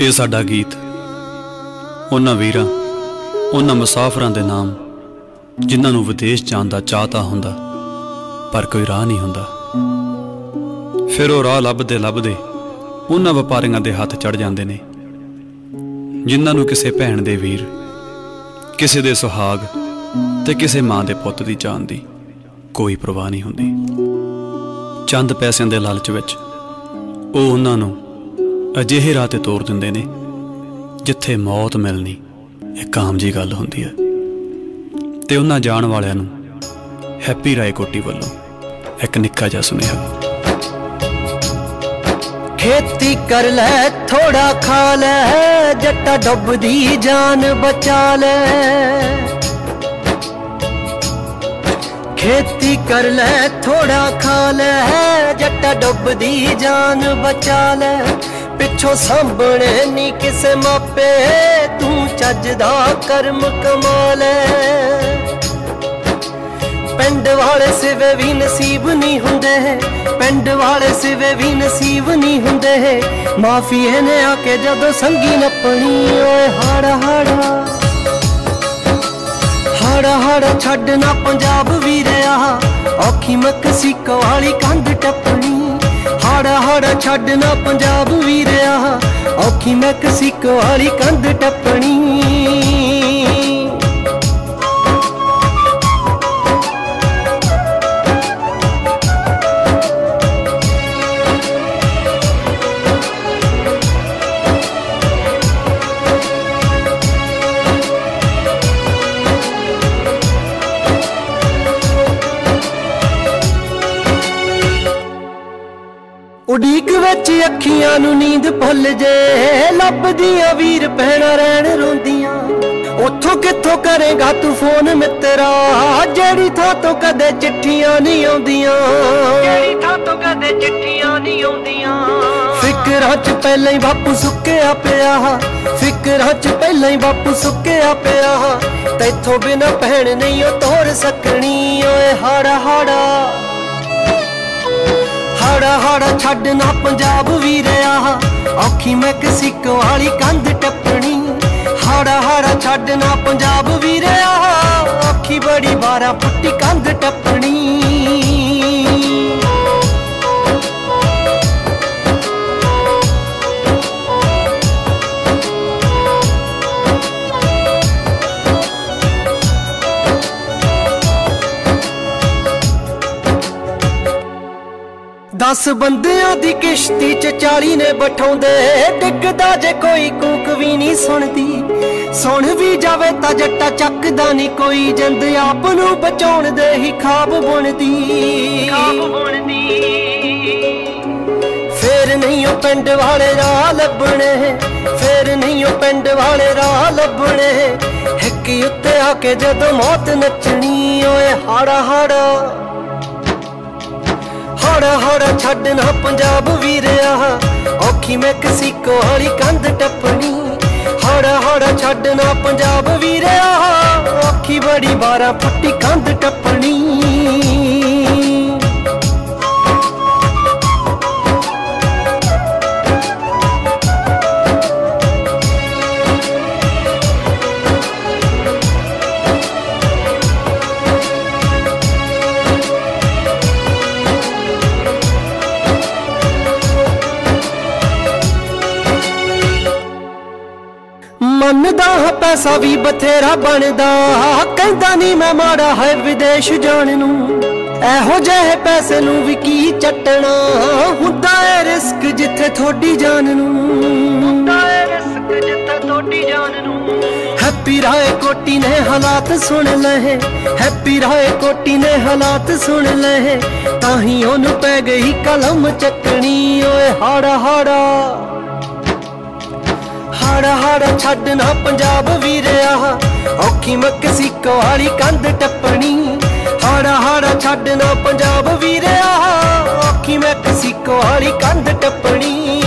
ਇਹ ਸਾਡਾ ਗੀਤ। ਉਹਨਾਂ ਵੀਰਾਂ, ਉਹਨਾਂ ਮੁਸਾਫਰਾਂ ਦੇ ਨਾਮ, ਜਿਨ੍ਹਾਂ ਨੂੰ ਵਿਦੇਸ਼ ਜਾਣ ਦਾ ਚਾਹ ਤਾਂ ਹੁੰਦਾ, ਪਰ ਕੋਈ ਰਾਹ ਨਹੀਂ ਹੁੰਦਾ। ਫਿਰ ਉਹ ਰਾਹ ਲੱਭਦੇ ਲੱਭਦੇ ਉਹਨਾਂ ਵਪਾਰੀਆਂ ਦੇ ਹੱਥ ਚੜ ਜਾਂਦੇ ਨੇ, ਜਿਨ੍ਹਾਂ ਨੂੰ ਕਿਸੇ ਭੈਣ ਦੇ ਵੀਰ, ਕਿਸੇ ਦੇ ਸੁਹਾਗ ਤੇ ਕਿਸੇ ਮਾਂ ਦੇ ਪੁੱਤ ਦੀ ਜਾਨ ਦੀ ਕੋਈ ਪਰਵਾਹ ਨਹੀਂ ਹੁੰਦੀ। ਚੰਦ ਪੈਸਿਆਂ ਦੇ ਲਾਲਚ ਵਿੱਚ ਉਹ ਉਹਨਾਂ ਨੂੰ ਅਜਿਹੇ ਰਾਹ ਤੇ ਤੋਰ ਦਿੰਦੇ ਨੇ, ਜਿੱਥੇ ਮੌਤ ਮਿਲਣੀ ਇੱਕ ਆਮ ਜੀ ਗੱਲ ਹੁੰਦੀ ਹੈ। ਤੇ ਉਹਨਾਂ ਜਾਣ ਵਾਲਿਆਂ ਨੂੰ ਹੈਪੀ ਰਾਏ ਕੋਟੀ ਵੱਲੋਂ ਇੱਕ ਨਿੱਕਾ ਜਿਹਾ ਸੁਨੇਹਾ। ਖੇਤੀ ਕਰ ਲੈ ਥੋੜਾ ਖਾ ਲੈ, ਜੱਟਾ ਡੁੱਬਦੀ ਜਾਨ ਬਚਾ ਲੈ। ਖੇਤੀ ਕਰ ਲੈ ਥੋੜਾ ਖਾ ਲੈ, ਜੱਟਾ ਡੁੱਬਦੀ ਜਾਨ ਬਚਾ ਲੈ। ਪਿੱਛੋਂ ਸਾਂਭਣੇ ਨਹੀਂ ਕਿਸੇ ਮਾਪੇ। ਤੂੰ ਚੱਜ ਦਾ ਕਰਮ ਕਮਾ ਲੈ। ਪਿੰਡ ਵਾਲੇ ਸਿਵੇ ਵੀ ਨਸੀਬ ਨਹੀਂ ਹੁੰਦੇ। ਪਿੰਡ ਵਾਲੇ ਸਿਵੇ ਵੀ ਨਸੀਬ ਨਹੀਂ ਹੁੰਦੇ। ਮਾਫੀਏ ਨੇ ਆ ਕੇ ਜਦੋਂ ਸੰਗੀ ਨੱਪਣੀ ਓਏ, ਹਾੜਾ ਹਾੜਾ। ਹਾੜਾ ਹਾੜਾ ਛੱਡਣਾ ਪੰਜਾਬ ਵੀ ਰਿਆ ਔਖੀ ਮਕਸੀਕੋ ਕਵਾਲੀ ਕੰਧ ਟੱਪਣੀ। ਹਾੜਾ ਹਾੜਾ ਛੱਡਣਾ ਪੰਜਾਬ ਵੀ ਰਿਆ ਔਖੀ ਮਕਸੀਕੋ ਵਾਲੀ ਕੰਧ ਟੱਪਣੀ। ਉਡੀਕ ਵਿੱਚ ਅੱਖੀਆਂ ਨੂੰ ਨੀਂਦ ਭੁੱਲ ਜੇ। ਲੱਭਦੀਆਂ ਵੀਰ ਪਹਿਣਾ ਰਹਿਣ ਰੋਂਦੀਆਂ। ਉੱਥੋਂ ਕਿੱਥੋਂ ਕਰੇਗਾ ਤੂੰ ਫੋਨ ਮਿੱਤਰਾ? ਜਿਹੜੀ ਥਾਂ ਤੋਂ ਕਦੇ ਚਿੱਠੀਆਂ ਨਹੀਂ ਆਉਂਦੀਆਂ। ਜਿਹੜੀ ਥਾਂ ਤੋਂ ਕਦੇ ਚਿੱਠੀਆਂ ਨਹੀਂ ਆਉਂਦੀਆਂ। ਫਿਕਰਾਂ 'ਚ ਪਹਿਲਾਂ ਹੀ ਬਾਪੂ ਸੁੱਕਿਆ ਪਿਆ। ਫਿਕਰਾਂ 'ਚ ਪਹਿਲਾਂ ਹੀ ਬਾਪੂ ਸੁੱਕਿਆ ਪਿਆ। ਤੈਥੋਂ ਬਿਨਾ ਭੈਣ ਨਹੀਂ ਉਹ ਤੋਰ ਸਕਣੀ। ਓਏ ਹਾੜਾ ਹਾੜਾ ਹਾੜਾ ਹਾੜਾ ਛੱਡਣਾ ਪੰਜਾਬ ਵੀ ਰਿਆ ਔਖੀ ਮੈਕਸੀਕੋ ਵਾਲੀ ਕੰਧ ਟੱਪਣੀ। ਹਾੜਾ ਹਾੜਾ ਛੱਡਣਾ ਪੰਜਾਬ ਵੀ ਰਿਆ ਔਖੀ ਬੜੀ ਬਾਰਾ ਪੁੱਟੀ ਕੰਧ ਟੱਪਣੀ। ਦਸ ਬੰਦਿਆਂ ਦੀ ਕਿਸ਼ਤੀ ਚ 40 ਨੇ ਬਠਾਉਂਦੇ। ਡਿੱਗਦਾ ਜੇ ਕੋਈ ਕੂਕ ਵੀ ਨਹੀਂ ਸੁਣਦੀ। ਸੁਣ ਵੀ ਜਾਵੇ ਤਾਂ ਜੱਟਾ ਚੱਕਦਾ ਨਹੀਂ ਕੋਈ। ਜਿੰਦ ਆਪ ਨੂੰ ਬਚਾਉਣ ਦੇ ਹੀ ਖਾਬ ਬੁਣਦੀ। ਖਾਬ ਬੁਣਦੀ। ਫੇਰ ਨਹੀਂ ਉਹ ਪਿੰਡ ਵਾਲੇ ਰਾਹ ਲੱਭਣੇ। ਫੇਰ ਨਹੀਂ ਉਹ ਪਿੰਡ ਵਾਲੇ ਰਾਹ ਲੱਭਣੇ। ਹਿੱਕ ਉੱਤੇ ਆ ਕੇ ਜਦੋਂ ਮੌਤ ਨੱਚਣੀ ਓਏ ਹਾੜਾ ਹਾੜਾ ਹੜਾ ਹੜਾ ਛੱਡਣਾ ਪੰਜਾਬ ਵੀਰਿਆ ਔਖੀ ਮੈਂ ਮੈਕਸੀਕੋ ਵਾਲੀ ਕੰਧ ਟੱਪਣੀ। ਹੜਾ ਹੜਾ ਛੱਡਣਾ ਪੰਜਾਬ ਵੀਰਿਆ ਔਖੀ ਬੜੀ ਬਾਰਾ ਫੁੱਟੀ ਕੰਧ ਟੱਪਣੀ। ਮੰਨਦਾ ਹਾਂ ਪੈਸਾ ਵੀ ਬਥੇਰਾ ਬਣਦਾ। ਕਹਿੰਦਾ ਨਹੀਂ ਮੈਂ ਮਾੜਾ ਹੈ ਵਿਦੇਸ਼ ਜਾਣ ਨੂੰ। ਇਹੋ ਜਿਹੇ ਪੈਸੇ ਨੂੰ ਵੀ ਕੀ ਚੱਟਣਾ? ਹੁੰਦਾ ਏ ਰਿਸਕ ਜਿੱਥੇ ਥੋੜੀ ਜਾਨ ਨੂੰ। ਹੁੰਦਾ ਏ ਰਿਸਕ ਜਿੱਥੇ ਥੋੜੀ ਜਾਨ ਨੂੰ। ਹੈਪੀ ਰਾਏ ਕੋਟੀ ਨੇ ਹਾਲਾਤ ਸੁਣ ਲਏ। ਹੈਪੀ ਰਾਏ ਕੋਟੀ ਨੇ ਹਾਲਾਤ ਸੁਣ ਲਏ। ਤਾਂ ਹੀ ਉਹਨੂੰ ਪੈ ਗਈ ਕਲਮ ਚੱਕਣੀ। ਓਏ ਹਾੜਾ ਹਾੜਾ ਹਾੜਾ ਹਾੜਾ ਛੱਡਣਾ ਪੰਜਾਬ ਵੀਰਿਆ ਔਖੀ ਔਖੀ ਮਕਸੀਕੋ ਵਾਲੀ ਕੰਧ ਟੱਪਣੀ। ਹਾੜਾ ਹਾੜਾ ਛੱਡਣਾ ਪੰਜਾਬ ਵੀ ਰਿਆ ਔਖੀ ਮਕਸੀਕੋ ਵਾਲੀ ਕੰਧ ਟੱਪਣੀ।